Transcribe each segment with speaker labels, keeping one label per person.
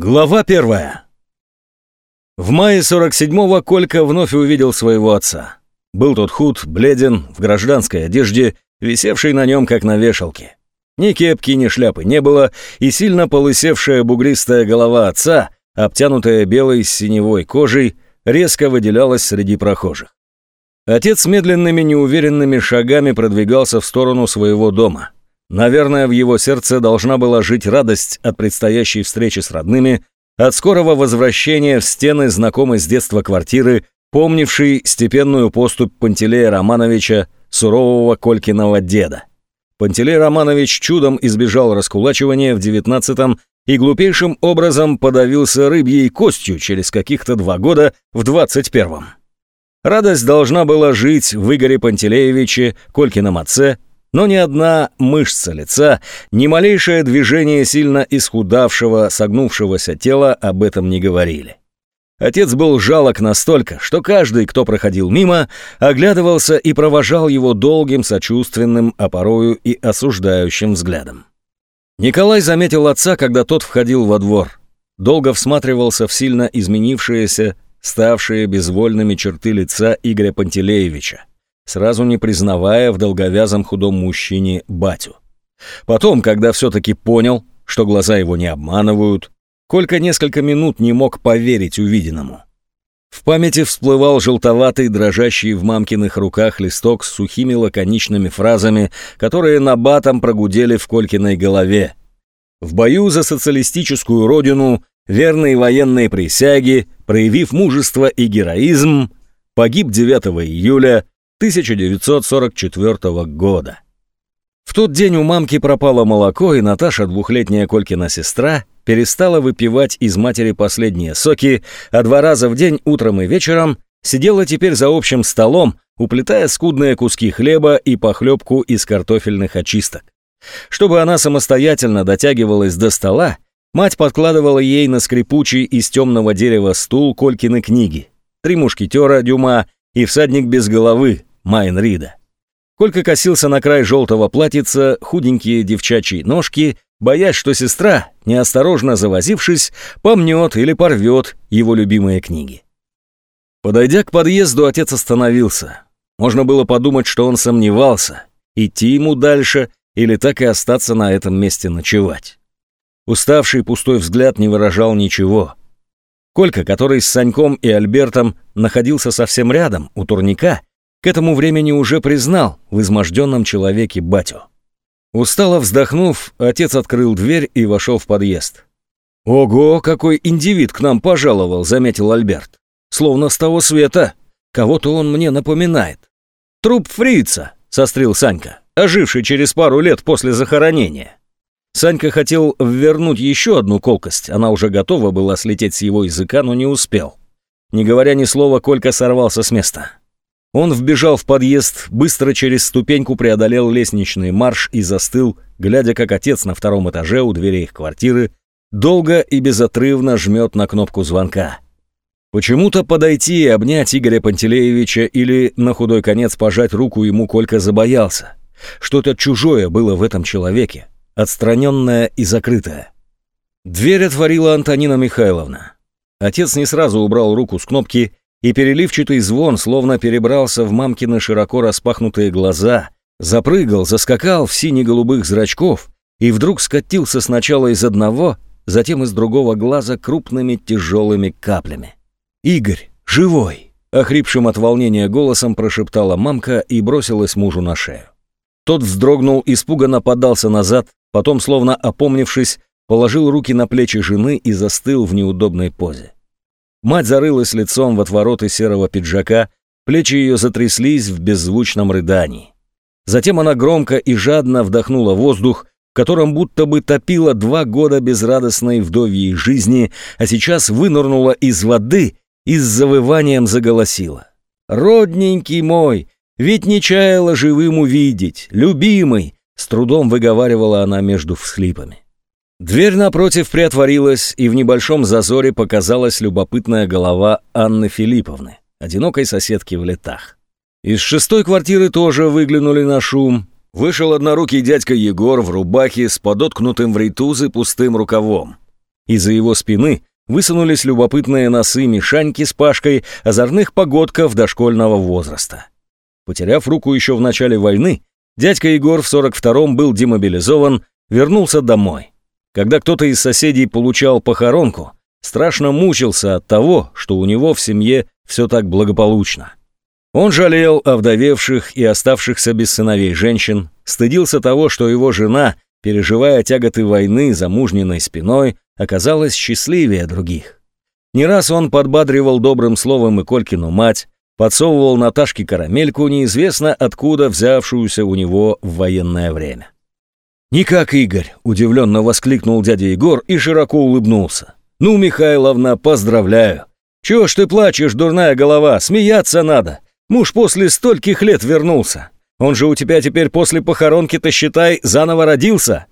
Speaker 1: Глава первая. В мае 47-го Колька вновь увидел своего отца. Был тот худ, бледен, в гражданской одежде, висевший на нем как на вешалке. Ни кепки, ни шляпы не было, и сильно полысевшая бугристая голова отца, обтянутая белой синевой кожей, резко выделялась среди прохожих. Отец медленными неуверенными шагами продвигался в сторону своего дома – Наверное, в его сердце должна была жить радость от предстоящей встречи с родными, от скорого возвращения в стены знакомой с детства квартиры, помнившей степенную поступь Пантелея Романовича, сурового Колькиного деда. Пантелей Романович чудом избежал раскулачивания в девятнадцатом и глупейшим образом подавился рыбьей костью через каких-то два года в двадцать первом. Радость должна была жить в Игоре Пантелеевиче, Колькином отце, но ни одна мышца лица, ни малейшее движение сильно исхудавшего, согнувшегося тела об этом не говорили. Отец был жалок настолько, что каждый, кто проходил мимо, оглядывался и провожал его долгим, сочувственным, а порою и осуждающим взглядом. Николай заметил отца, когда тот входил во двор. Долго всматривался в сильно изменившиеся, ставшие безвольными черты лица Игоря Пантелеевича сразу не признавая в долговязом худом мужчине батю. Потом, когда все-таки понял, что глаза его не обманывают, Колька несколько минут не мог поверить увиденному. В памяти всплывал желтоватый, дрожащий в мамкиных руках листок с сухими лаконичными фразами, которые на батом прогудели в Колькиной голове. В бою за социалистическую родину, верные военные присяги, проявив мужество и героизм, погиб 9 июля 1944 года. В тот день у мамки пропало молоко, и Наташа, двухлетняя Колькина сестра, перестала выпивать из матери последние соки, а два раза в день, утром и вечером, сидела теперь за общим столом, уплетая скудные куски хлеба и похлебку из картофельных очисток. Чтобы она самостоятельно дотягивалась до стола, мать подкладывала ей на скрипучий из темного дерева стул Колькины книги «Три мушкетера Дюма» и «Всадник без головы» Майн Рида. Колька косился на край желтого платьица, худенькие девчачьи ножки, боясь, что сестра, неосторожно завозившись, помнет или порвет его любимые книги. Подойдя к подъезду, отец остановился. Можно было подумать, что он сомневался, идти ему дальше или так и остаться на этом месте ночевать. Уставший пустой взгляд не выражал ничего. Колька, который с Саньком и Альбертом находился совсем рядом, у турника, к этому времени уже признал в изможденном человеке батю. Устало вздохнув, отец открыл дверь и вошел в подъезд. «Ого, какой индивид к нам пожаловал», — заметил Альберт. «Словно с того света. Кого-то он мне напоминает». «Труп фрица», — сострил Санька, оживший через пару лет после захоронения. Санька хотел вернуть еще одну колкость, она уже готова была слететь с его языка, но не успел. Не говоря ни слова, Колька сорвался с места. Он вбежал в подъезд, быстро через ступеньку преодолел лестничный марш и застыл, глядя, как отец на втором этаже у дверей их квартиры долго и безотрывно жмет на кнопку звонка. Почему-то подойти и обнять Игоря Пантелеевича или на худой конец пожать руку ему Колька забоялся. Что-то чужое было в этом человеке, отстраненное и закрытое. Дверь отворила Антонина Михайловна. Отец не сразу убрал руку с кнопки и переливчатый звон словно перебрался в мамкины широко распахнутые глаза, запрыгал, заскакал в сине-голубых зрачков и вдруг скатился сначала из одного, затем из другого глаза крупными тяжелыми каплями. «Игорь, живой!» — охрипшим от волнения голосом прошептала мамка и бросилась мужу на шею. Тот вздрогнул, испуганно подался назад, потом, словно опомнившись, положил руки на плечи жены и застыл в неудобной позе. Мать зарылась лицом в отвороты серого пиджака, плечи ее затряслись в беззвучном рыдании. Затем она громко и жадно вдохнула воздух, которым будто бы топила два года безрадостной вдовьей жизни, а сейчас вынырнула из воды и с завыванием заголосила. «Родненький мой, ведь не чаяла живым увидеть, любимый!» С трудом выговаривала она между всхлипами. Дверь напротив приотворилась, и в небольшом зазоре показалась любопытная голова Анны Филипповны, одинокой соседки в летах. Из шестой квартиры тоже выглянули на шум. Вышел однорукий дядька Егор в рубахе с подоткнутым в рейтузы пустым рукавом. Из-за его спины высунулись любопытные носы Мишаньки с Пашкой, озорных погодков дошкольного возраста. Потеряв руку еще в начале войны, дядька Егор в 42-м был демобилизован, вернулся домой. Когда кто-то из соседей получал похоронку, страшно мучился от того, что у него в семье все так благополучно. Он жалел овдовевших и оставшихся без сыновей женщин, стыдился того, что его жена, переживая тяготы войны замужненной спиной, оказалась счастливее других. Не раз он подбадривал добрым словом и Колькину мать, подсовывал Наташке карамельку, неизвестно откуда взявшуюся у него в военное время. «Никак, Игорь!» — удивленно воскликнул дядя Егор и широко улыбнулся. «Ну, Михайловна, поздравляю! Чего ж ты плачешь, дурная голова? Смеяться надо! Муж после стольких лет вернулся! Он же у тебя теперь после похоронки-то, считай, заново родился!»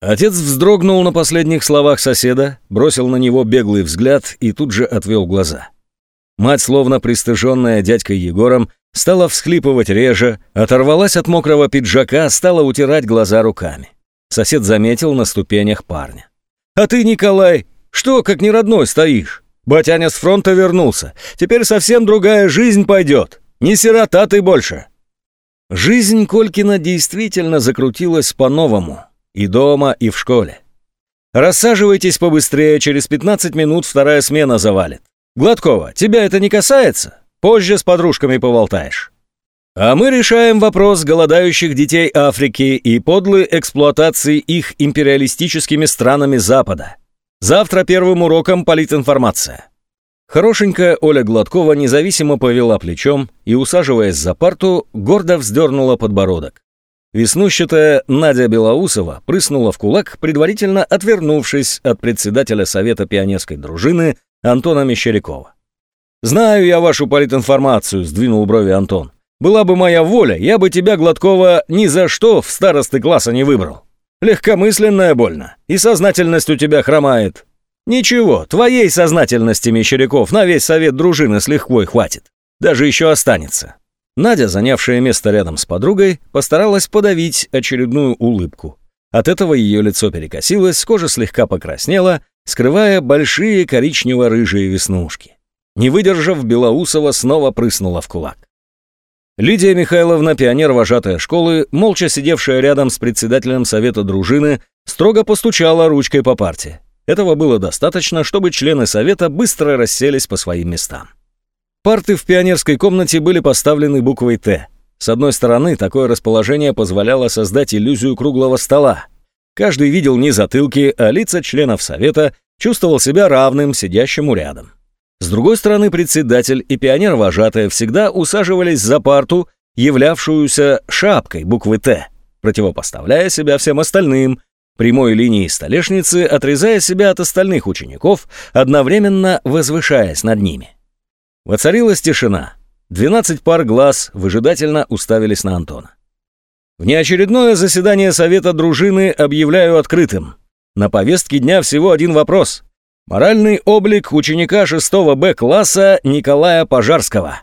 Speaker 1: Отец вздрогнул на последних словах соседа, бросил на него беглый взгляд и тут же отвел глаза. Мать, словно пристыженная дядькой Егором, стала всхлипывать реже, оторвалась от мокрого пиджака, стала утирать глаза руками. Сосед заметил на ступенях парня. «А ты, Николай, что, как не родной стоишь? Батяня с фронта вернулся. Теперь совсем другая жизнь пойдет. Не сирота ты больше». Жизнь Колькина действительно закрутилась по-новому. И дома, и в школе. «Рассаживайтесь побыстрее, через 15 минут вторая смена завалит. Гладкова, тебя это не касается?» позже с подружками поболтаешь». А мы решаем вопрос голодающих детей Африки и подлой эксплуатации их империалистическими странами Запада. Завтра первым уроком политинформация. Хорошенькая Оля Гладкова независимо повела плечом и, усаживаясь за парту, гордо вздернула подбородок. Веснущатая Надя Белоусова прыснула в кулак, предварительно отвернувшись от председателя Совета пионерской дружины Антона Мещерякова. «Знаю я вашу политинформацию», — сдвинул брови Антон. «Была бы моя воля, я бы тебя, Гладкова, ни за что в старосты класса не выбрал. Легкомысленная больно, и сознательность у тебя хромает». «Ничего, твоей сознательности, Мещеряков, на весь совет дружины с лихвой хватит. Даже еще останется». Надя, занявшая место рядом с подругой, постаралась подавить очередную улыбку. От этого ее лицо перекосилось, кожа слегка покраснела, скрывая большие коричнево-рыжие веснушки. Не выдержав, Белоусова снова прыснула в кулак. Лидия Михайловна, пионер вожатая школы, молча сидевшая рядом с председателем совета дружины, строго постучала ручкой по парте. Этого было достаточно, чтобы члены совета быстро расселись по своим местам. Парты в пионерской комнате были поставлены буквой «Т». С одной стороны, такое расположение позволяло создать иллюзию круглого стола. Каждый видел не затылки, а лица членов совета, чувствовал себя равным сидящему рядом. С другой стороны, председатель и пионер-вожатые всегда усаживались за парту, являвшуюся шапкой буквы «Т», противопоставляя себя всем остальным, прямой линии столешницы, отрезая себя от остальных учеников, одновременно возвышаясь над ними. Воцарилась тишина. Двенадцать пар глаз выжидательно уставились на Антона. Внеочередное заседание Совета дружины объявляю открытым. На повестке дня всего один вопрос. Моральный облик ученика 6 Б класса Николая Пожарского.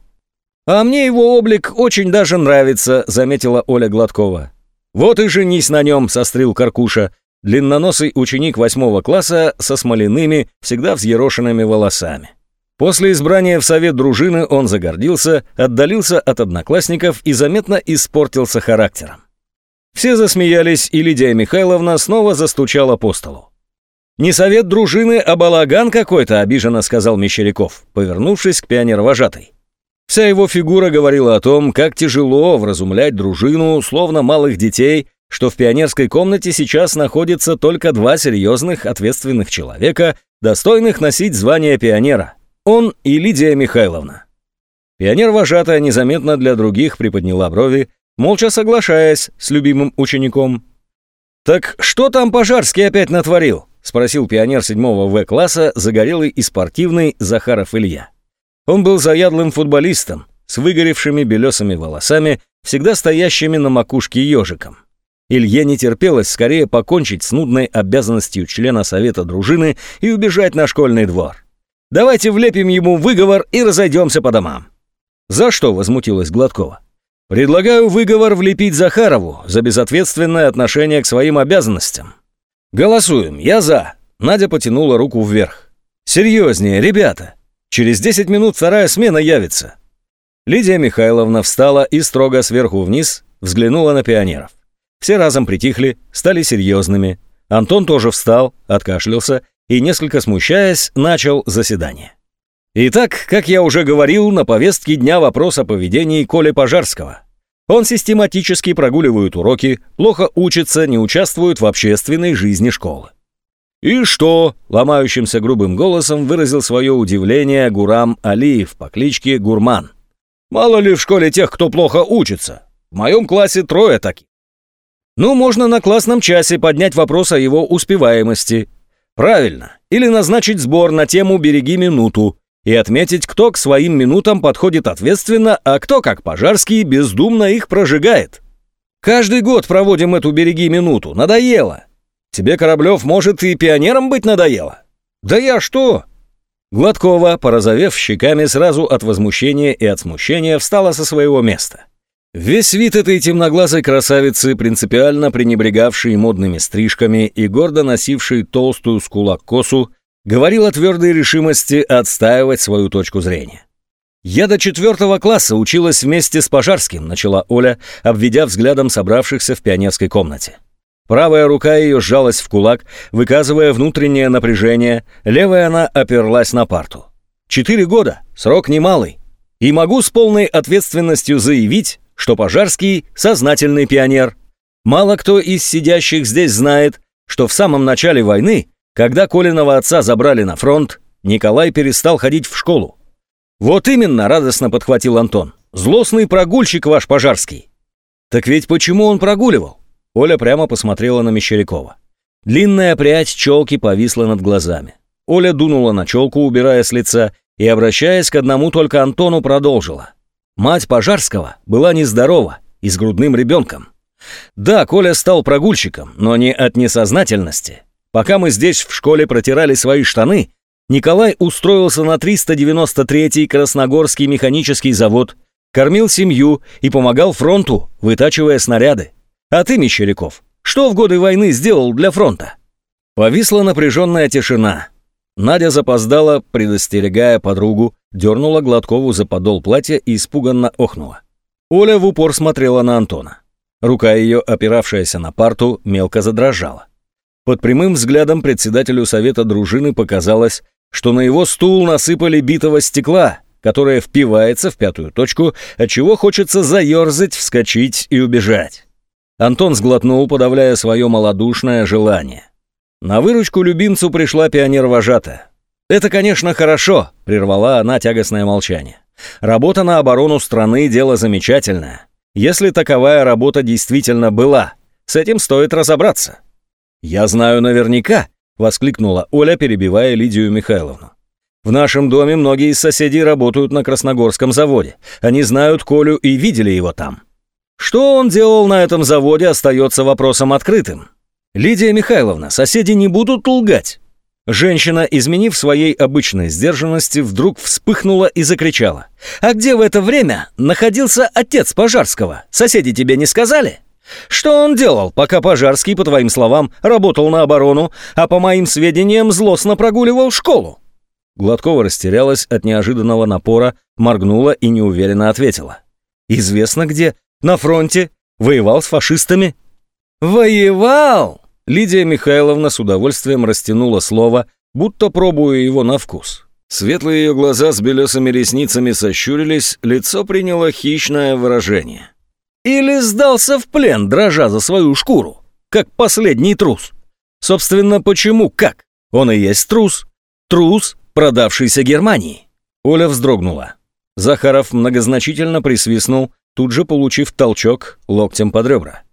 Speaker 1: «А мне его облик очень даже нравится», — заметила Оля Гладкова. «Вот и женись на нем», — сострил Каркуша. Длинноносый ученик восьмого класса со смоляными, всегда взъерошенными волосами. После избрания в совет дружины он загордился, отдалился от одноклассников и заметно испортился характером. Все засмеялись, и Лидия Михайловна снова застучала по столу. «Не совет дружины, а балаган какой-то», — обиженно сказал Мещеряков, повернувшись к пионервожатой. Вся его фигура говорила о том, как тяжело вразумлять дружину, словно малых детей, что в пионерской комнате сейчас находится только два серьезных ответственных человека, достойных носить звание пионера – он и Лидия Михайловна. Пионер-вожатая незаметно для других приподняла брови, молча соглашаясь с любимым учеником. «Так что там Пожарский опять натворил?» — спросил пионер седьмого В-класса, загорелый и спортивный Захаров Илья. Он был заядлым футболистом, с выгоревшими белесыми волосами, всегда стоящими на макушке ежиком. Илье не терпелось скорее покончить с нудной обязанностью члена совета дружины и убежать на школьный двор. «Давайте влепим ему выговор и разойдемся по домам». «За что?» — возмутилась Гладкова. «Предлагаю выговор влепить Захарову за безответственное отношение к своим обязанностям». «Голосуем! Я за!» Надя потянула руку вверх. «Серьезнее, ребята! Через 10 минут вторая смена явится!» Лидия Михайловна встала и строго сверху вниз взглянула на пионеров. Все разом притихли, стали серьезными. Антон тоже встал, откашлялся и, несколько смущаясь, начал заседание. Итак, как я уже говорил, на повестке дня вопрос о поведении Коли Пожарского – он систематически прогуливает уроки, плохо учится, не участвует в общественной жизни школы. «И что?» — ломающимся грубым голосом выразил свое удивление Гурам Алиев по кличке Гурман. «Мало ли в школе тех, кто плохо учится. В моем классе трое таких». «Ну, можно на классном часе поднять вопрос о его успеваемости». «Правильно. Или назначить сбор на тему «Береги минуту» и отметить, кто к своим минутам подходит ответственно, а кто, как Пожарский, бездумно их прожигает. Каждый год проводим эту «береги минуту», надоело. Тебе, Кораблев, может, и пионером быть надоело? Да я что? Гладкова, порозовев щеками сразу от возмущения и от смущения, встала со своего места. Весь вид этой темноглазой красавицы, принципиально пренебрегавшей модными стрижками и гордо носившей толстую скулак косу, Говорил о твердой решимости отстаивать свою точку зрения. «Я до четвертого класса училась вместе с Пожарским», — начала Оля, обведя взглядом собравшихся в пионерской комнате. Правая рука ее сжалась в кулак, выказывая внутреннее напряжение, левая она оперлась на парту. «Четыре года, срок немалый. И могу с полной ответственностью заявить, что Пожарский — сознательный пионер. Мало кто из сидящих здесь знает, что в самом начале войны когда Колиного отца забрали на фронт, Николай перестал ходить в школу. «Вот именно», — радостно подхватил Антон. «Злостный прогульщик ваш Пожарский». «Так ведь почему он прогуливал?» Оля прямо посмотрела на Мещерякова. Длинная прядь челки повисла над глазами. Оля дунула на челку, убирая с лица, и, обращаясь к одному только Антону, продолжила. Мать Пожарского была нездорова и с грудным ребенком. Да, Коля стал прогульщиком, но не от несознательности, Пока мы здесь в школе протирали свои штаны, Николай устроился на 393-й Красногорский механический завод, кормил семью и помогал фронту, вытачивая снаряды. А ты, Мещеряков, что в годы войны сделал для фронта? Повисла напряженная тишина. Надя запоздала, предостерегая подругу, дернула Гладкову за подол платья и испуганно охнула. Оля в упор смотрела на Антона. Рука ее, опиравшаяся на парту, мелко задрожала. Под прямым взглядом председателю совета дружины показалось, что на его стул насыпали битого стекла, которое впивается в пятую точку, отчего хочется заерзать, вскочить и убежать. Антон сглотнул, подавляя свое малодушное желание. На выручку любимцу пришла пионер-вожата. «Это, конечно, хорошо», — прервала она тягостное молчание. «Работа на оборону страны — дело замечательное. Если таковая работа действительно была, с этим стоит разобраться». «Я знаю наверняка!» — воскликнула Оля, перебивая Лидию Михайловну. «В нашем доме многие из соседей работают на Красногорском заводе. Они знают Колю и видели его там. Что он делал на этом заводе, остается вопросом открытым. Лидия Михайловна, соседи не будут лгать!» Женщина, изменив своей обычной сдержанности, вдруг вспыхнула и закричала. «А где в это время находился отец Пожарского? Соседи тебе не сказали?» Что он делал, пока Пожарский, по твоим словам, работал на оборону, а по моим сведениям злостно прогуливал школу?» Гладкова растерялась от неожиданного напора, моргнула и неуверенно ответила. «Известно где. На фронте. Воевал с фашистами». «Воевал!» Лидия Михайловна с удовольствием растянула слово, будто пробуя его на вкус. Светлые ее глаза с белесыми ресницами сощурились, лицо приняло хищное выражение. Или сдался в плен, дрожа за свою шкуру, как последний трус? Собственно, почему как? Он и есть трус. Трус, продавшийся Германии. Оля вздрогнула. Захаров многозначительно присвистнул, тут же получив толчок локтем под ребра.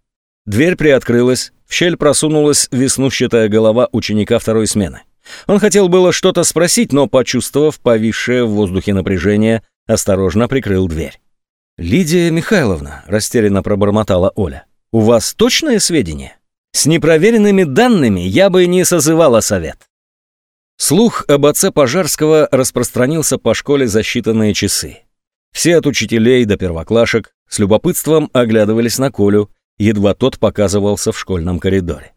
Speaker 1: Дверь приоткрылась, в щель просунулась веснущатая голова ученика второй смены. Он хотел было что-то спросить, но, почувствовав повисшее в воздухе напряжение, осторожно прикрыл дверь. «Лидия Михайловна», — растерянно пробормотала Оля, — «у вас точные сведения? С непроверенными данными я бы не созывала совет». Слух об отце Пожарского распространился по школе за считанные часы. Все от учителей до первоклашек с любопытством оглядывались на Колю, едва тот показывался в школьном коридоре.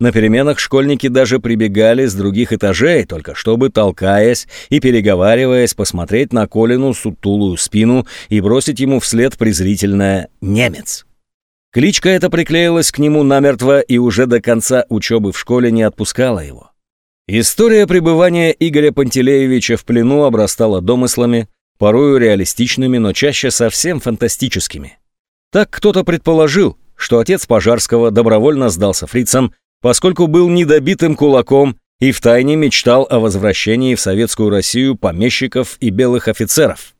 Speaker 1: На переменах школьники даже прибегали с других этажей, только чтобы, толкаясь и переговариваясь, посмотреть на Колину сутулую спину и бросить ему вслед презрительное «немец». Кличка эта приклеилась к нему намертво и уже до конца учебы в школе не отпускала его. История пребывания Игоря Пантелеевича в плену обрастала домыслами, порою реалистичными, но чаще совсем фантастическими. Так кто-то предположил, что отец Пожарского добровольно сдался фрицам поскольку был недобитым кулаком и втайне мечтал о возвращении в Советскую Россию помещиков и белых офицеров.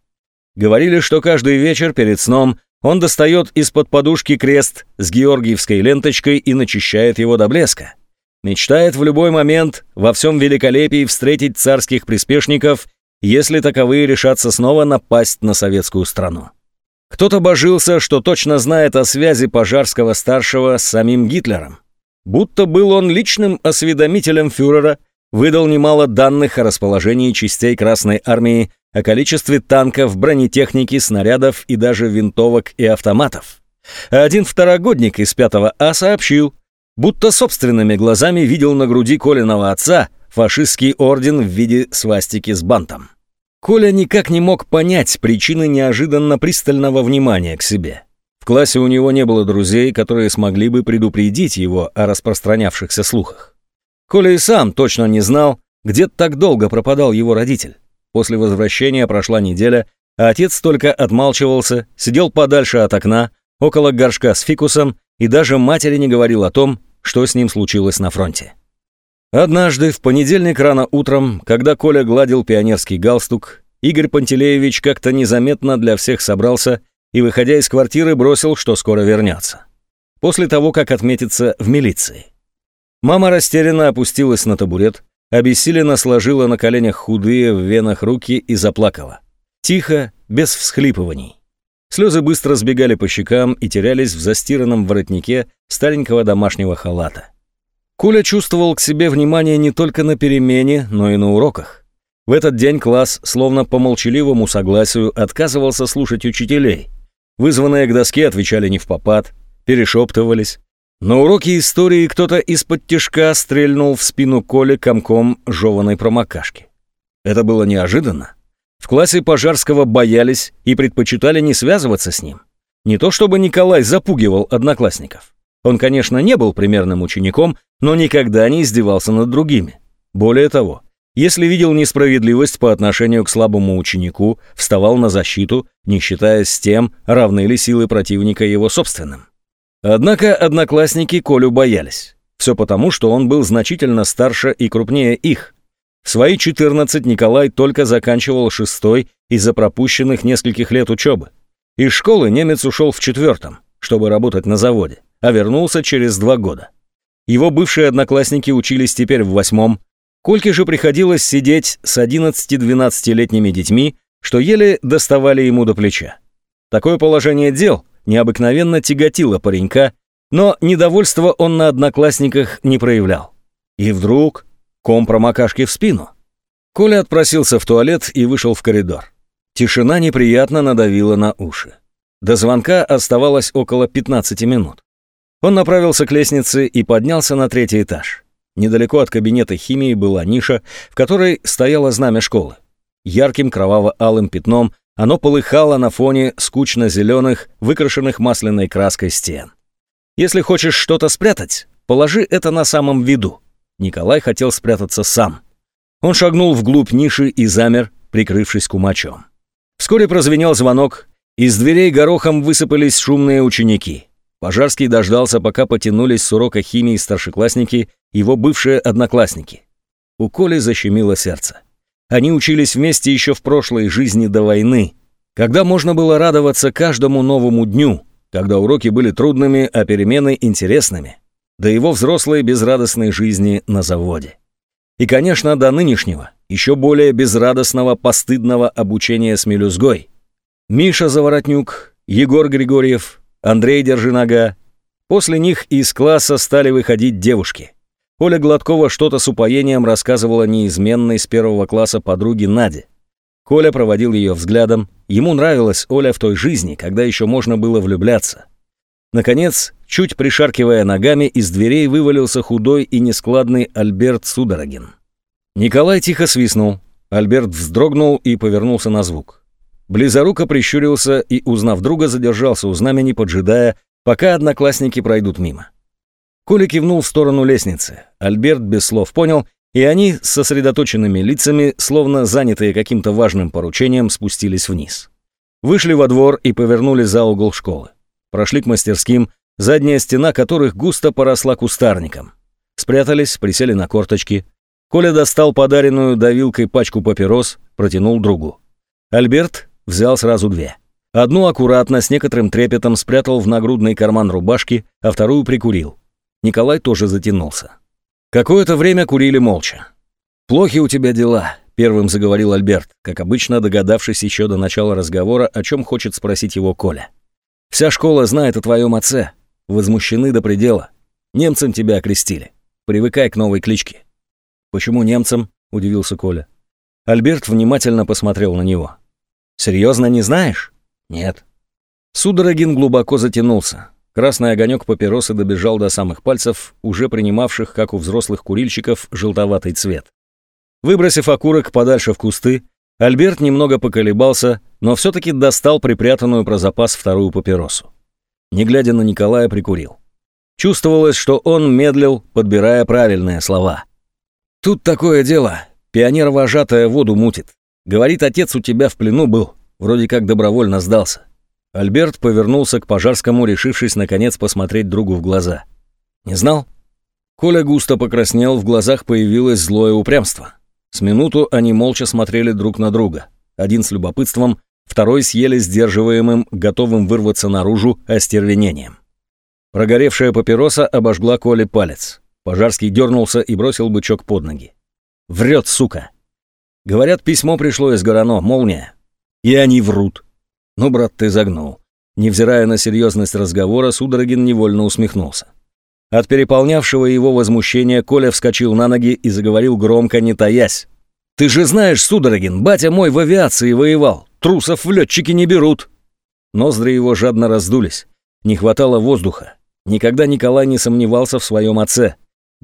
Speaker 1: Говорили, что каждый вечер перед сном он достает из-под подушки крест с георгиевской ленточкой и начищает его до блеска. Мечтает в любой момент во всем великолепии встретить царских приспешников, если таковые решатся снова напасть на советскую страну. Кто-то божился, что точно знает о связи Пожарского-старшего с самим Гитлером будто был он личным осведомителем фюрера, выдал немало данных о расположении частей Красной Армии, о количестве танков, бронетехники, снарядов и даже винтовок и автоматов. Один второгодник из 5 А сообщил, будто собственными глазами видел на груди Колиного отца фашистский орден в виде свастики с бантом. Коля никак не мог понять причины неожиданно пристального внимания к себе. В классе у него не было друзей, которые смогли бы предупредить его о распространявшихся слухах. Коля и сам точно не знал, где так долго пропадал его родитель. После возвращения прошла неделя, а отец только отмалчивался, сидел подальше от окна, около горшка с фикусом и даже матери не говорил о том, что с ним случилось на фронте. Однажды, в понедельник рано утром, когда Коля гладил пионерский галстук, Игорь Пантелеевич как-то незаметно для всех собрался и, выходя из квартиры, бросил, что скоро вернется. После того, как отметится в милиции. Мама растерянно опустилась на табурет, обессиленно сложила на коленях худые в венах руки и заплакала. Тихо, без всхлипываний. Слезы быстро сбегали по щекам и терялись в застиранном воротнике старенького домашнего халата. Коля чувствовал к себе внимание не только на перемене, но и на уроках. В этот день класс, словно по молчаливому согласию, отказывался слушать учителей, Вызванные к доске отвечали не в попад, перешептывались. На уроке истории кто-то из-под тяжка стрельнул в спину Коли комком жеванной промокашки. Это было неожиданно. В классе Пожарского боялись и предпочитали не связываться с ним. Не то чтобы Николай запугивал одноклассников. Он, конечно, не был примерным учеником, но никогда не издевался над другими. Более того, если видел несправедливость по отношению к слабому ученику, вставал на защиту, не считаясь с тем, равны ли силы противника его собственным. Однако одноклассники Колю боялись. Все потому, что он был значительно старше и крупнее их. В свои 14 Николай только заканчивал шестой из-за пропущенных нескольких лет учебы. Из школы немец ушел в четвертом, чтобы работать на заводе, а вернулся через два года. Его бывшие одноклассники учились теперь в восьмом, Кольке же приходилось сидеть с 11-12-летними детьми, что еле доставали ему до плеча. Такое положение дел необыкновенно тяготило паренька, но недовольства он на одноклассниках не проявлял. И вдруг ком промокашки в спину. Коля отпросился в туалет и вышел в коридор. Тишина неприятно надавила на уши. До звонка оставалось около 15 минут. Он направился к лестнице и поднялся на третий этаж. Недалеко от кабинета химии была ниша, в которой стояло знамя школы. Ярким кроваво-алым пятном оно полыхало на фоне скучно-зеленых, выкрашенных масляной краской стен. «Если хочешь что-то спрятать, положи это на самом виду». Николай хотел спрятаться сам. Он шагнул вглубь ниши и замер, прикрывшись кумачом. Вскоре прозвенел звонок, из дверей горохом высыпались шумные ученики. Пожарский дождался, пока потянулись с урока химии старшеклассники, его бывшие одноклассники. У Коли защемило сердце. Они учились вместе еще в прошлой жизни до войны, когда можно было радоваться каждому новому дню, когда уроки были трудными, а перемены интересными, до его взрослой безрадостной жизни на заводе. И, конечно, до нынешнего, еще более безрадостного, постыдного обучения с мелюзгой. Миша Заворотнюк, Егор Григорьев, Андрей Держинага. После них из класса стали выходить девушки. Оля Гладкова что-то с упоением рассказывала неизменной с первого класса подруге Наде. Коля проводил ее взглядом. Ему нравилась Оля в той жизни, когда еще можно было влюбляться. Наконец, чуть пришаркивая ногами, из дверей вывалился худой и нескладный Альберт Судорогин. Николай тихо свистнул. Альберт вздрогнул и повернулся на звук. Близоруко прищурился и, узнав друга, задержался у знамени, поджидая, пока одноклассники пройдут мимо. Коля кивнул в сторону лестницы. Альберт без слов понял, и они с сосредоточенными лицами, словно занятые каким-то важным поручением, спустились вниз. Вышли во двор и повернули за угол школы. Прошли к мастерским, задняя стена которых густо поросла кустарником. Спрятались, присели на корточки. Коля достал подаренную давилкой пачку папирос, протянул другу. Альберт взял сразу две. Одну аккуратно, с некоторым трепетом спрятал в нагрудный карман рубашки, а вторую прикурил. Николай тоже затянулся. Какое-то время курили молча. «Плохи у тебя дела», — первым заговорил Альберт, как обычно догадавшись еще до начала разговора, о чем хочет спросить его Коля. «Вся школа знает о твоем отце. Возмущены до предела. Немцем тебя окрестили. Привыкай к новой кличке». «Почему немцем?» — удивился Коля. Альберт внимательно посмотрел на него. Серьезно не знаешь? Нет. Судорогин глубоко затянулся. Красный огонек папиросы добежал до самых пальцев, уже принимавших, как у взрослых курильщиков, желтоватый цвет. Выбросив окурок подальше в кусты, Альберт немного поколебался, но все-таки достал припрятанную про запас вторую папиросу. Не глядя на Николая, прикурил. Чувствовалось, что он медлил, подбирая правильные слова. «Тут такое дело. Пионер-вожатая воду мутит. Говорит, отец у тебя в плену был, вроде как добровольно сдался. Альберт повернулся к Пожарскому, решившись, наконец, посмотреть другу в глаза. «Не знал?» Коля густо покраснел, в глазах появилось злое упрямство. С минуту они молча смотрели друг на друга. Один с любопытством, второй с еле сдерживаемым, готовым вырваться наружу остервенением. Прогоревшая папироса обожгла Коле палец. Пожарский дернулся и бросил бычок под ноги. «Врет, сука!» Говорят, письмо пришло из Горано, молния. И они врут. Но брат, ты загнул. Невзирая на серьезность разговора, Судорогин невольно усмехнулся. От переполнявшего его возмущения Коля вскочил на ноги и заговорил громко, не таясь. «Ты же знаешь, Судорогин, батя мой в авиации воевал. Трусов в летчики не берут». Ноздри его жадно раздулись. Не хватало воздуха. Никогда Николай не сомневался в своем отце.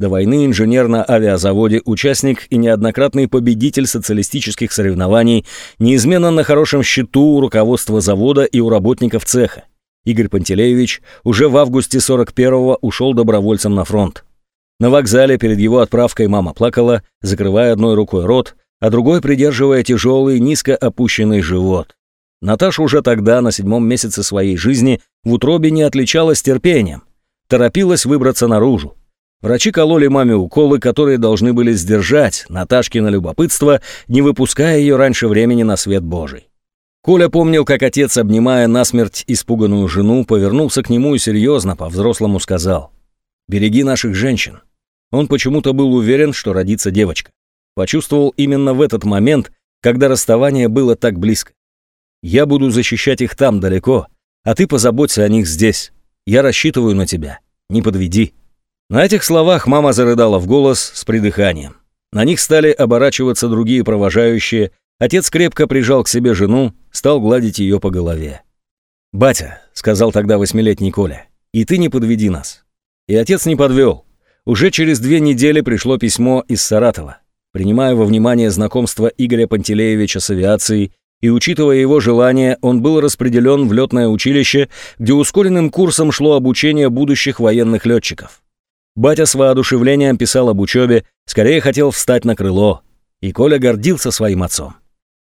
Speaker 1: До войны инженер на авиазаводе, участник и неоднократный победитель социалистических соревнований, неизменно на хорошем счету у руководства завода и у работников цеха. Игорь Пантелеевич уже в августе 41-го ушел добровольцем на фронт. На вокзале перед его отправкой мама плакала, закрывая одной рукой рот, а другой придерживая тяжелый, низко опущенный живот. Наташа уже тогда, на седьмом месяце своей жизни, в утробе не отличалась терпением. Торопилась выбраться наружу. Врачи кололи маме уколы, которые должны были сдержать Наташкино любопытство, не выпуская ее раньше времени на свет Божий. Коля помнил, как отец, обнимая насмерть испуганную жену, повернулся к нему и серьезно по-взрослому сказал «Береги наших женщин». Он почему-то был уверен, что родится девочка. Почувствовал именно в этот момент, когда расставание было так близко. «Я буду защищать их там, далеко, а ты позаботься о них здесь. Я рассчитываю на тебя. Не подведи». На этих словах мама зарыдала в голос с придыханием. На них стали оборачиваться другие провожающие, отец крепко прижал к себе жену, стал гладить ее по голове. «Батя», — сказал тогда восьмилетний Коля, — «и ты не подведи нас». И отец не подвел. Уже через две недели пришло письмо из Саратова. Принимая во внимание знакомство Игоря Пантелеевича с авиацией и учитывая его желание, он был распределен в летное училище, где ускоренным курсом шло обучение будущих военных летчиков. Батя с воодушевлением писал об учебе, скорее хотел встать на крыло. И Коля гордился своим отцом.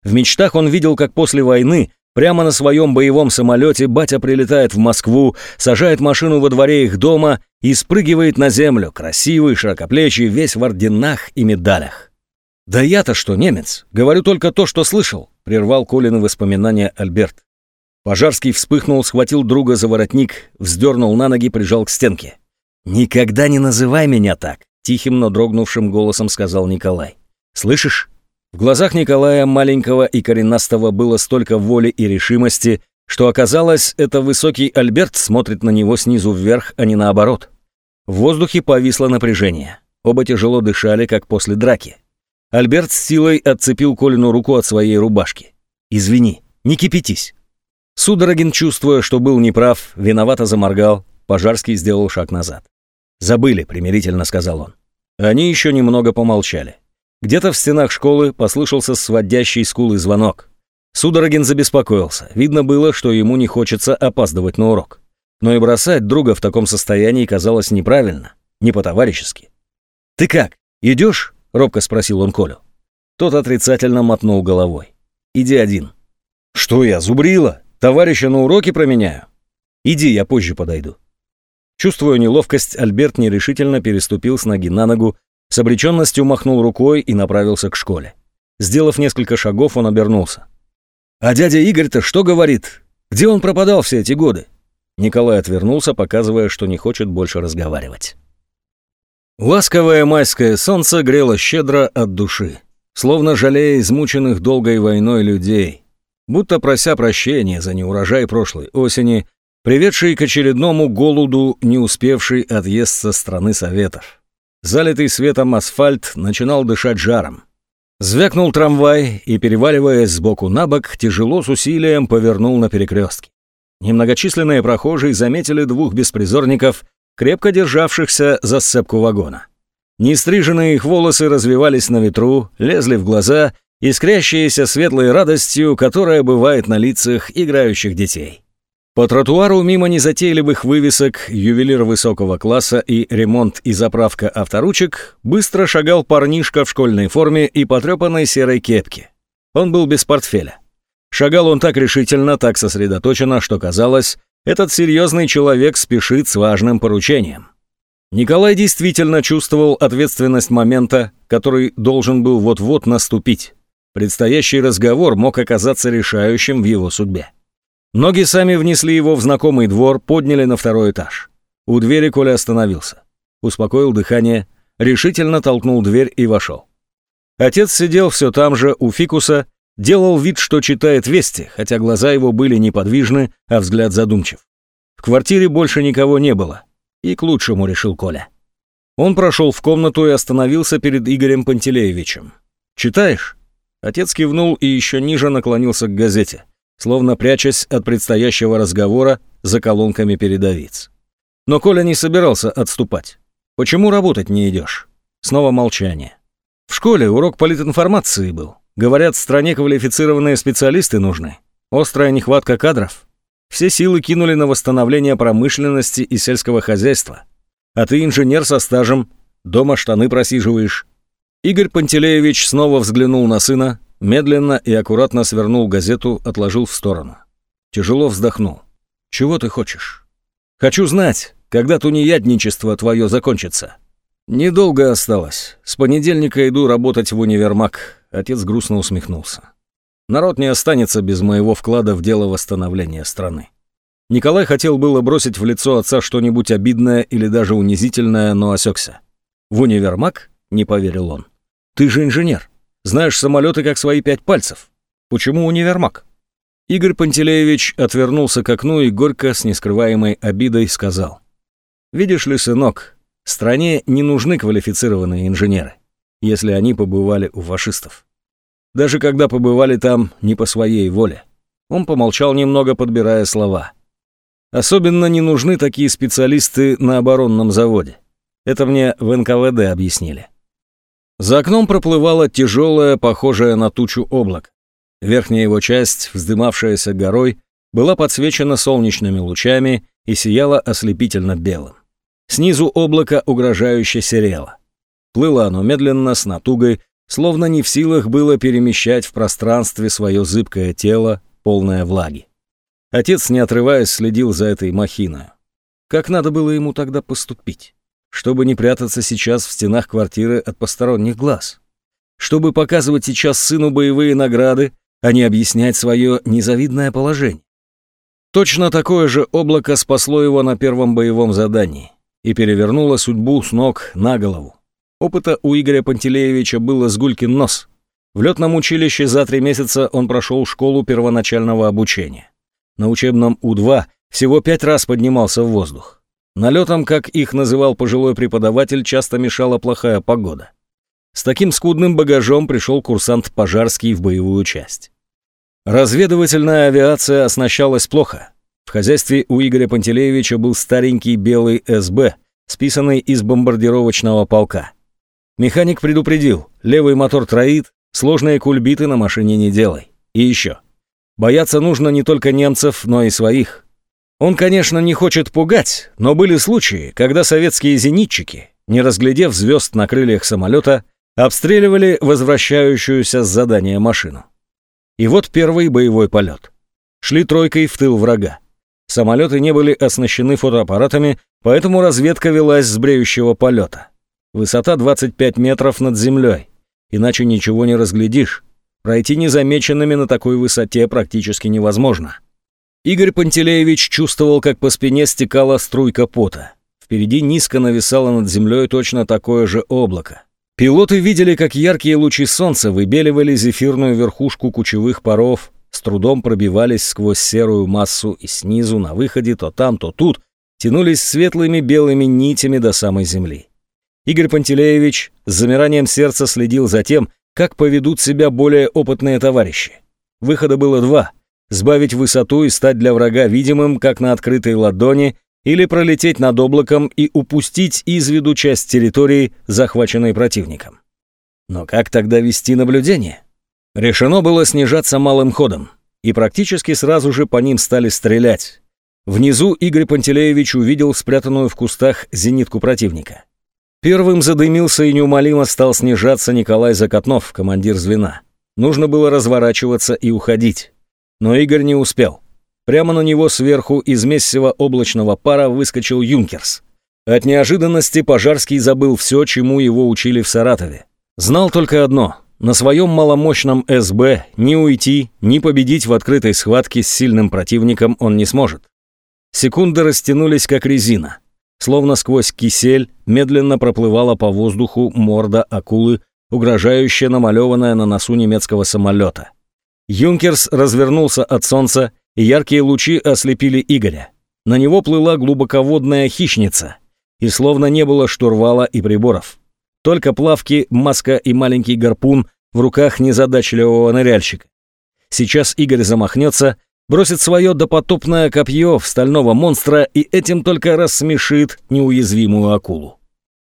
Speaker 1: В мечтах он видел, как после войны прямо на своем боевом самолете батя прилетает в Москву, сажает машину во дворе их дома и спрыгивает на землю, красивый, широкоплечий, весь в орденах и медалях. «Да я-то что, немец? Говорю только то, что слышал», — прервал Колины воспоминания Альберт. Пожарский вспыхнул, схватил друга за воротник, вздернул на ноги, прижал к стенке. «Никогда не называй меня так!» — тихим, но дрогнувшим голосом сказал Николай. «Слышишь?» В глазах Николая маленького и коренастого было столько воли и решимости, что оказалось, это высокий Альберт смотрит на него снизу вверх, а не наоборот. В воздухе повисло напряжение. Оба тяжело дышали, как после драки. Альберт с силой отцепил Колину руку от своей рубашки. «Извини, не кипятись». Судорогин, чувствуя, что был неправ, виновато заморгал, Пожарский сделал шаг назад. «Забыли», — примирительно сказал он. Они еще немного помолчали. Где-то в стенах школы послышался сводящий скулы звонок. Судорогин забеспокоился. Видно было, что ему не хочется опаздывать на урок. Но и бросать друга в таком состоянии казалось неправильно, не по-товарищески. «Ты как, идешь?» — робко спросил он Колю. Тот отрицательно мотнул головой. «Иди один». «Что я, зубрила? Товарища на уроке променяю?» «Иди, я позже подойду». Чувствуя неловкость, Альберт нерешительно переступил с ноги на ногу, с обреченностью махнул рукой и направился к школе. Сделав несколько шагов, он обернулся. «А дядя Игорь-то что говорит? Где он пропадал все эти годы?» Николай отвернулся, показывая, что не хочет больше разговаривать. Ласковое майское солнце грело щедро от души, словно жалея измученных долгой войной людей, будто прося прощения за неурожай прошлой осени, приведший к очередному голоду, не успевший отъезд со стороны Советов. Залитый светом асфальт начинал дышать жаром. Звякнул трамвай и, переваливаясь сбоку на бок, тяжело с усилием повернул на перекрестке. Немногочисленные прохожие заметили двух беспризорников, крепко державшихся за сцепку вагона. Нестриженные их волосы развивались на ветру, лезли в глаза, искрящиеся светлой радостью, которая бывает на лицах играющих детей. По тротуару мимо незатейливых вывесок «Ювелир высокого класса» и «Ремонт и заправка авторучек» быстро шагал парнишка в школьной форме и потрепанной серой кепке. Он был без портфеля. Шагал он так решительно, так сосредоточенно, что казалось, этот серьезный человек спешит с важным поручением. Николай действительно чувствовал ответственность момента, который должен был вот-вот наступить. Предстоящий разговор мог оказаться решающим в его судьбе. Ноги сами внесли его в знакомый двор, подняли на второй этаж. У двери Коля остановился. Успокоил дыхание, решительно толкнул дверь и вошел. Отец сидел все там же, у фикуса, делал вид, что читает вести, хотя глаза его были неподвижны, а взгляд задумчив. В квартире больше никого не было. И к лучшему, решил Коля. Он прошел в комнату и остановился перед Игорем Пантелеевичем. «Читаешь?» Отец кивнул и еще ниже наклонился к газете словно прячась от предстоящего разговора за колонками передовиц. Но Коля не собирался отступать. «Почему работать не идешь?» Снова молчание. «В школе урок политинформации был. Говорят, стране квалифицированные специалисты нужны. Острая нехватка кадров. Все силы кинули на восстановление промышленности и сельского хозяйства. А ты инженер со стажем, дома штаны просиживаешь». Игорь Пантелеевич снова взглянул на сына, медленно и аккуратно свернул газету, отложил в сторону. Тяжело вздохнул. «Чего ты хочешь?» «Хочу знать, когда тунеядничество твое закончится». «Недолго осталось. С понедельника иду работать в универмаг», — отец грустно усмехнулся. «Народ не останется без моего вклада в дело восстановления страны». Николай хотел было бросить в лицо отца что-нибудь обидное или даже унизительное, но осекся. «В универмаг?» — не поверил он. «Ты же инженер». Знаешь самолеты как свои пять пальцев. Почему универмаг?» Игорь Пантелеевич отвернулся к окну и горько с нескрываемой обидой сказал. «Видишь ли, сынок, стране не нужны квалифицированные инженеры, если они побывали у фашистов. Даже когда побывали там не по своей воле». Он помолчал немного, подбирая слова. «Особенно не нужны такие специалисты на оборонном заводе. Это мне в НКВД объяснили. За окном проплывало тяжелое, похожее на тучу облак. Верхняя его часть, вздымавшаяся горой, была подсвечена солнечными лучами и сияла ослепительно белым. Снизу облако угрожающе серело. Плыло оно медленно, с натугой, словно не в силах было перемещать в пространстве свое зыбкое тело, полное влаги. Отец, не отрываясь, следил за этой махиной. Как надо было ему тогда поступить? чтобы не прятаться сейчас в стенах квартиры от посторонних глаз, чтобы показывать сейчас сыну боевые награды, а не объяснять свое незавидное положение. Точно такое же облако спасло его на первом боевом задании и перевернуло судьбу с ног на голову. Опыта у Игоря Пантелеевича было с гулькин нос. В летном училище за три месяца он прошел школу первоначального обучения. На учебном У-2 всего пять раз поднимался в воздух. Налетом, как их называл пожилой преподаватель, часто мешала плохая погода. С таким скудным багажом пришел курсант Пожарский в боевую часть. Разведывательная авиация оснащалась плохо. В хозяйстве у Игоря Пантелеевича был старенький белый СБ, списанный из бомбардировочного полка. Механик предупредил, левый мотор троит, сложные кульбиты на машине не делай. И еще. Бояться нужно не только немцев, но и своих. Он, конечно, не хочет пугать, но были случаи, когда советские зенитчики, не разглядев звезд на крыльях самолета, обстреливали возвращающуюся с задания машину. И вот первый боевой полет. Шли тройкой в тыл врага. Самолеты не были оснащены фотоаппаратами, поэтому разведка велась с бреющего полета. Высота 25 метров над землей, иначе ничего не разглядишь. Пройти незамеченными на такой высоте практически невозможно. Игорь Пантелеевич чувствовал, как по спине стекала струйка пота. Впереди низко нависало над землей точно такое же облако. Пилоты видели, как яркие лучи солнца выбеливали зефирную верхушку кучевых паров, с трудом пробивались сквозь серую массу и снизу, на выходе, то там, то тут, тянулись светлыми белыми нитями до самой земли. Игорь Пантелеевич с замиранием сердца следил за тем, как поведут себя более опытные товарищи. Выхода было два — сбавить высоту и стать для врага видимым, как на открытой ладони, или пролететь над облаком и упустить из виду часть территории, захваченной противником. Но как тогда вести наблюдение? Решено было снижаться малым ходом, и практически сразу же по ним стали стрелять. Внизу Игорь Пантелеевич увидел спрятанную в кустах зенитку противника. Первым задымился и неумолимо стал снижаться Николай Закотнов, командир звена. Нужно было разворачиваться и уходить. Но Игорь не успел. Прямо на него сверху из мессива облачного пара выскочил Юнкерс. От неожиданности Пожарский забыл все, чему его учили в Саратове. Знал только одно – на своем маломощном СБ не уйти, не победить в открытой схватке с сильным противником он не сможет. Секунды растянулись как резина. Словно сквозь кисель медленно проплывала по воздуху морда акулы, угрожающая намалеванная на носу немецкого самолета – Юнкерс развернулся от солнца, и яркие лучи ослепили Игоря. На него плыла глубоководная хищница, и словно не было штурвала и приборов. Только плавки, маска и маленький гарпун в руках незадачливого ныряльщика. Сейчас Игорь замахнется, бросит свое допотопное копье в стального монстра и этим только рассмешит неуязвимую акулу.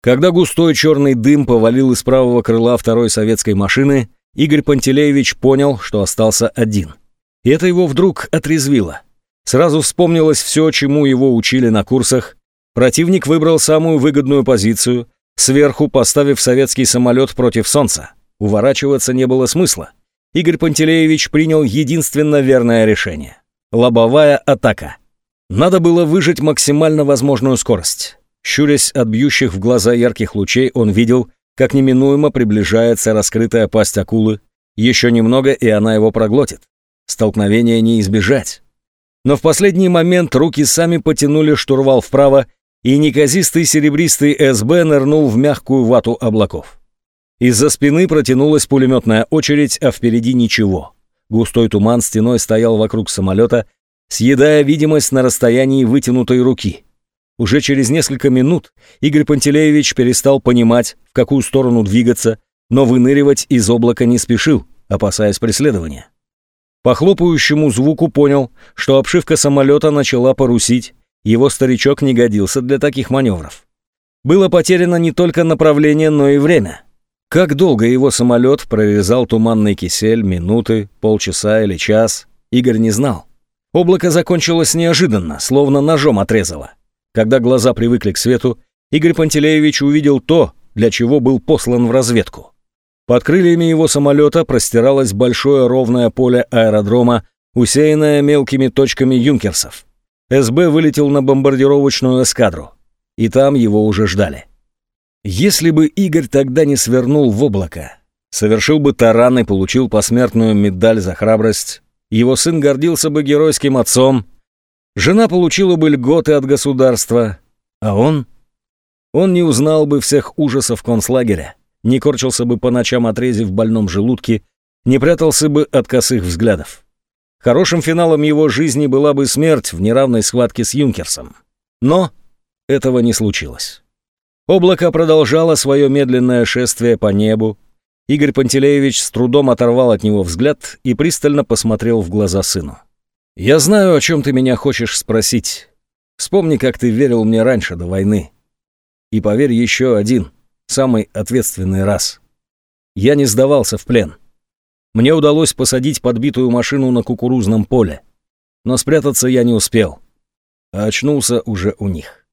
Speaker 1: Когда густой черный дым повалил из правого крыла второй советской машины, Игорь Пантелеевич понял, что остался один. И это его вдруг отрезвило. Сразу вспомнилось все, чему его учили на курсах. Противник выбрал самую выгодную позицию, сверху поставив советский самолет против солнца. Уворачиваться не было смысла. Игорь Пантелеевич принял единственно верное решение. Лобовая атака. Надо было выжать максимально возможную скорость. Щурясь от бьющих в глаза ярких лучей, он видел, как неминуемо приближается раскрытая пасть акулы, еще немного, и она его проглотит. Столкновения не избежать. Но в последний момент руки сами потянули штурвал вправо, и неказистый серебристый СБ нырнул в мягкую вату облаков. Из-за спины протянулась пулеметная очередь, а впереди ничего. Густой туман стеной стоял вокруг самолета, съедая видимость на расстоянии вытянутой руки — уже через несколько минут Игорь Пантелеевич перестал понимать, в какую сторону двигаться, но выныривать из облака не спешил, опасаясь преследования. По хлопающему звуку понял, что обшивка самолета начала парусить, его старичок не годился для таких маневров. Было потеряно не только направление, но и время. Как долго его самолет прорезал туманный кисель, минуты, полчаса или час, Игорь не знал. Облако закончилось неожиданно, словно ножом отрезало. Когда глаза привыкли к свету, Игорь Пантелеевич увидел то, для чего был послан в разведку. Под крыльями его самолета простиралось большое ровное поле аэродрома, усеянное мелкими точками юнкерсов. СБ вылетел на бомбардировочную эскадру, и там его уже ждали. Если бы Игорь тогда не свернул в облако, совершил бы таран и получил посмертную медаль за храбрость, его сын гордился бы геройским отцом, Жена получила бы льготы от государства, а он? Он не узнал бы всех ужасов концлагеря, не корчился бы по ночам отрезе в больном желудке, не прятался бы от косых взглядов. Хорошим финалом его жизни была бы смерть в неравной схватке с Юнкерсом. Но этого не случилось. Облако продолжало свое медленное шествие по небу. Игорь Пантелеевич с трудом оторвал от него взгляд и пристально посмотрел в глаза сыну. Я знаю, о чем ты меня хочешь спросить. Вспомни, как ты верил мне раньше, до войны. И поверь еще один, самый ответственный раз. Я не сдавался в плен. Мне удалось посадить подбитую машину на кукурузном поле. Но спрятаться я не успел. А очнулся уже у них.